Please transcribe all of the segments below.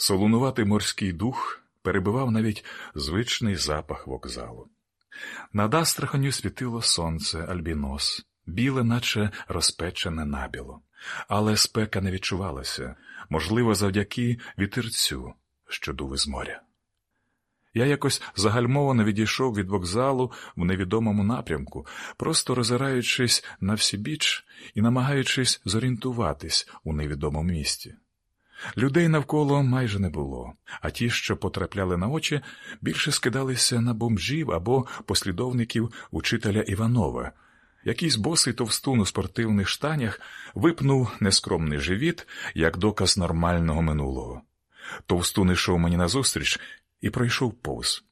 Солунуватий морський дух перебивав навіть звичний запах вокзалу. Над Астраханю світило сонце, альбінос, біле, наче розпечене набіло, але спека не відчувалася, можливо, завдяки вітерцю, що дув із моря. Я якось загальмовано відійшов від вокзалу в невідомому напрямку, просто розираючись на всі біч і намагаючись зорієнтуватись у невідомому місті. Людей навколо майже не було, а ті, що потрапляли на очі, більше скидалися на бомжів або послідовників учителя Іванова. Якийсь босий товстун у спортивних штанях випнув нескромний живіт як доказ нормального минулого. Товстун ішов мені назустріч і пройшов повз.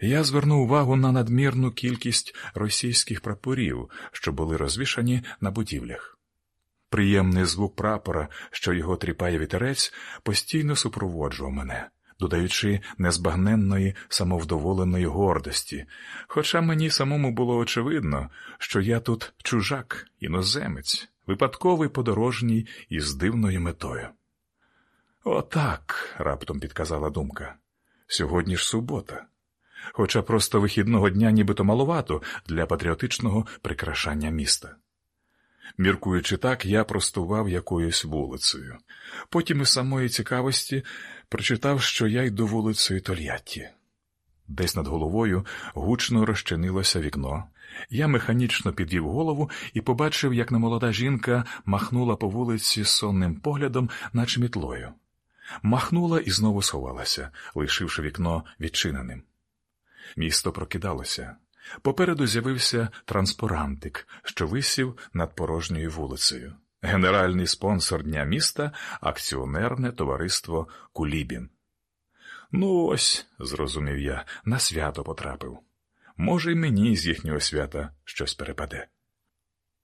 Я звернув увагу на надмірну кількість російських прапорів, що були розвішані на будівлях. Приємний звук прапора, що його тріпає вітерець, постійно супроводжував мене, додаючи незбагненної самовдоволеної гордості, хоча мені самому було очевидно, що я тут чужак, іноземець, випадковий подорожній із дивною метою. Отак, раптом підказала думка. Сьогодні ж субота. Хоча просто вихідного дня нібито маловато для патріотичного прикрашання міста. Міркуючи так, я простував якоюсь вулицею. Потім із самої цікавості прочитав, що я йду вулицею Тольятті. Десь над головою гучно розчинилося вікно. Я механічно підвів голову і побачив, як немолода жінка махнула по вулиці сонним поглядом, наче мітлою. Махнула і знову сховалася, лишивши вікно відчиненим. Місто прокидалося. Попереду з'явився транспорантик, що висів над порожньою вулицею. Генеральний спонсор дня міста акціонерне товариство Кулібін. Ну, ось, зрозумів я, на свято потрапив. Може, й мені з їхнього свята щось перепаде.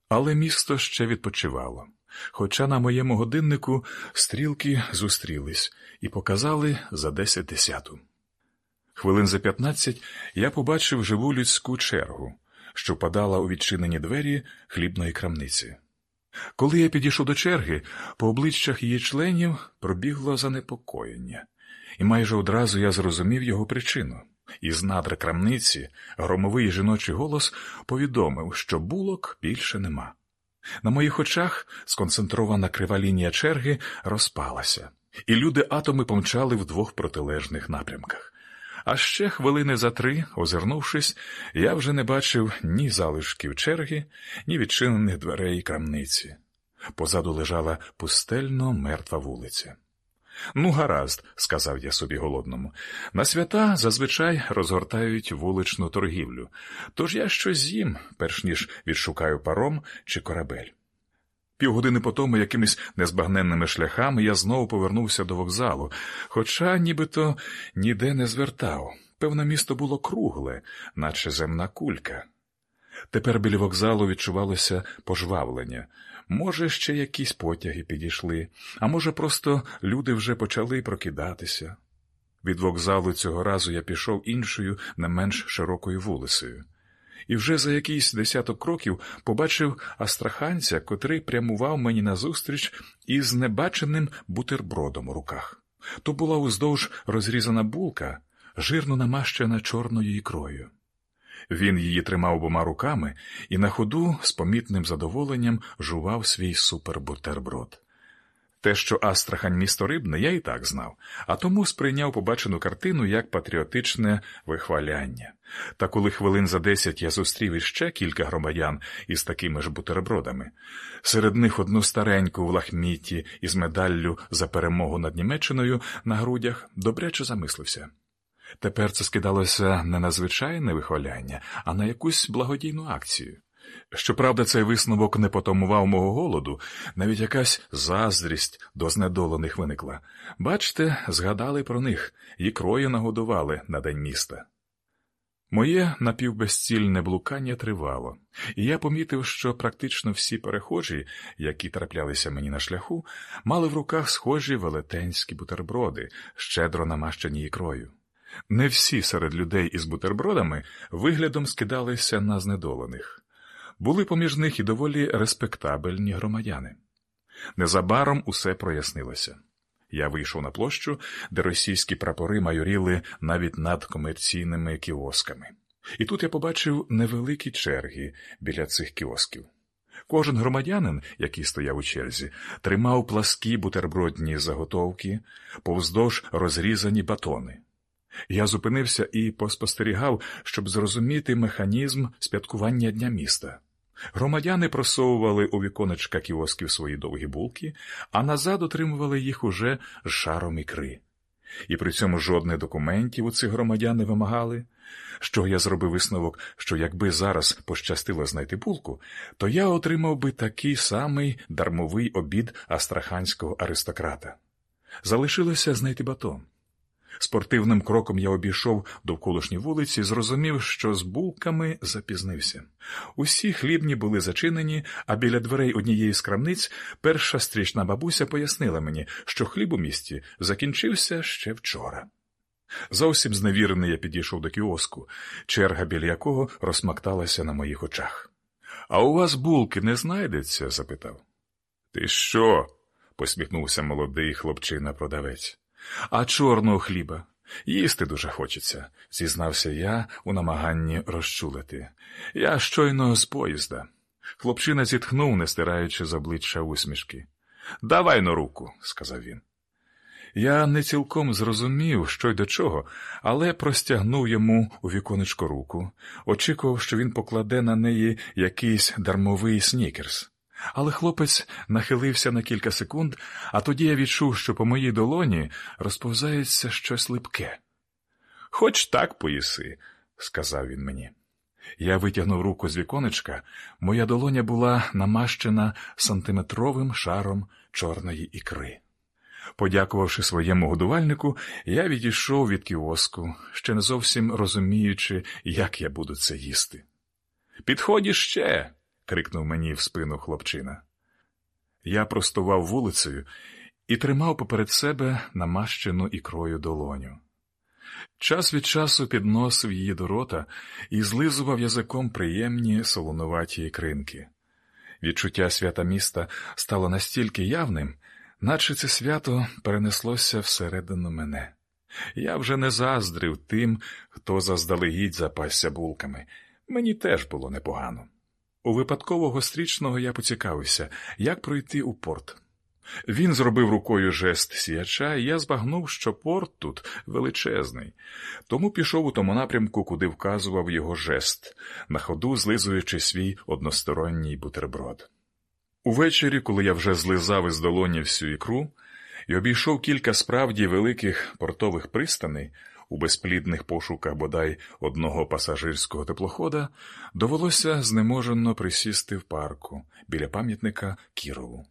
Але місто ще відпочивало, хоча на моєму годиннику стрілки зустрілись і показали за десять десяту. Хвилин за п'ятнадцять я побачив живу людську чергу, що падала у відчинені двері хлібної крамниці. Коли я підійшов до черги, по обличчях її членів пробігло занепокоєння, і майже одразу я зрозумів його причину. Із надр крамниці громовий жіночий голос повідомив, що булок більше нема. На моїх очах сконцентрована крива лінія черги розпалася, і люди атоми помчали в двох протилежних напрямках. А ще хвилини за три, озирнувшись, я вже не бачив ні залишків черги, ні відчинених дверей крамниці. Позаду лежала пустельно мертва вулиця. Ну, гаразд, сказав я собі голодному. На свята зазвичай розгортають вуличну торгівлю, тож я щось з'їм, перш ніж відшукаю паром чи корабель. Півгодини по тому якимись незбагненними шляхами я знову повернувся до вокзалу, хоча нібито ніде не звертав. Певне, місто було кругле, наче земна кулька. Тепер біля вокзалу відчувалося пожвавлення. Може, ще якісь потяги підійшли, а може, просто люди вже почали прокидатися. Від вокзалу цього разу я пішов іншою, не менш широкою вулицею і вже за якийсь десяток кроків побачив астраханця, котрий прямував мені назустріч із небаченим бутербродом у руках. То була уздовж розрізана булка, жирно намащена чорною ікрою. Він її тримав обома руками і на ходу з помітним задоволенням жував свій супербутерброд. Те, що Астрахань місто рибне, я і так знав, а тому сприйняв побачену картину як патріотичне вихваляння. Та коли хвилин за десять я зустрів іще кілька громадян із такими ж бутербродами, серед них одну стареньку в лахміті із медаллю за перемогу над Німеччиною на грудях, добряче замислився. Тепер це скидалося не на звичайне вихваляння, а на якусь благодійну акцію. Щоправда, цей висновок не потомував мого голоду, навіть якась заздрість до знедолених виникла. Бачте, згадали про них і крою нагодували на день міста. Моє напівбезцільне блукання тривало, і я помітив, що практично всі перехожі, які траплялися мені на шляху, мали в руках схожі велетенські бутерброди, щедро намащені ікрою. Не всі серед людей із бутербродами виглядом скидалися на знедолених були поміж них і доволі респектабельні громадяни. Незабаром усе прояснилося. Я вийшов на площу, де російські прапори майоріли навіть над комерційними кіосками. І тут я побачив невеликі черги біля цих кіосків. Кожен громадянин, який стояв у черзі, тримав пласкі бутербродні заготовки, повздовж розрізані батони. Я зупинився і поспостерігав, щоб зрозуміти механізм сп'яткування дня міста. Громадяни просовували у віконечка кіосків свої довгі булки, а назад отримували їх уже з шаром ікри. І при цьому жодних документів у цих громадян не вимагали. Що я зробив висновок, що якби зараз пощастило знайти булку, то я отримав би такий самий дармовий обід астраханського аристократа. Залишилося знайти батон. Спортивним кроком я обійшов довколишні вулиці і зрозумів, що з булками запізнився. Усі хлібні були зачинені, а біля дверей однієї з крамниць перша стрічна бабуся пояснила мені, що хліб у місті закінчився ще вчора. Зовсім зневірений я підійшов до кіоску, черга біля якого розсмакталася на моїх очах. А у вас булки не знайдеться? запитав. Ти що? посміхнувся молодий хлопчина продавець. А чорного хліба їсти дуже хочеться, зізнався я у намаганні розчулити. Я щойно з поїзда. Хлопчина зітхнув, не стираючи з обличчя усмішки. Давай на руку, сказав він. Я не цілком зрозумів, що й до чого, але простягнув йому у віконечко руку, очікував, що він покладе на неї якийсь дармовий снікерс. Але хлопець нахилився на кілька секунд, а тоді я відчув, що по моїй долоні розповзається щось липке. Хоч так поїси, сказав він мені. Я витягнув руку з віконечка, моя долоня була намащена сантиметровим шаром чорної ікри. Подякувавши своєму годувальнику, я відійшов від кіоску, ще не зовсім розуміючи, як я буду це їсти. Підході ще. Крикнув мені в спину хлопчина. Я простував вулицею і тримав поперед себе намащену ікрою долоню. Час від часу підносив її до рота і злизував язиком приємні солонуваті ікринки. Відчуття свята міста стало настільки явним, наче це свято перенеслося всередину мене. Я вже не заздрив тим, хто заздалегідь запасся булками. Мені теж було непогано. У випадкового стрічного я поцікавився, як пройти у порт. Він зробив рукою жест сіяча, і я збагнув, що порт тут величезний, тому пішов у тому напрямку, куди вказував його жест, на ходу злизуючи свій односторонній бутерброд. Увечері, коли я вже злизав із долоні всю ікру і обійшов кілька справді великих портових пристаней у безплідних пошуках бодай одного пасажирського теплохода, довелося знеможено присісти в парку біля пам'ятника Кірову.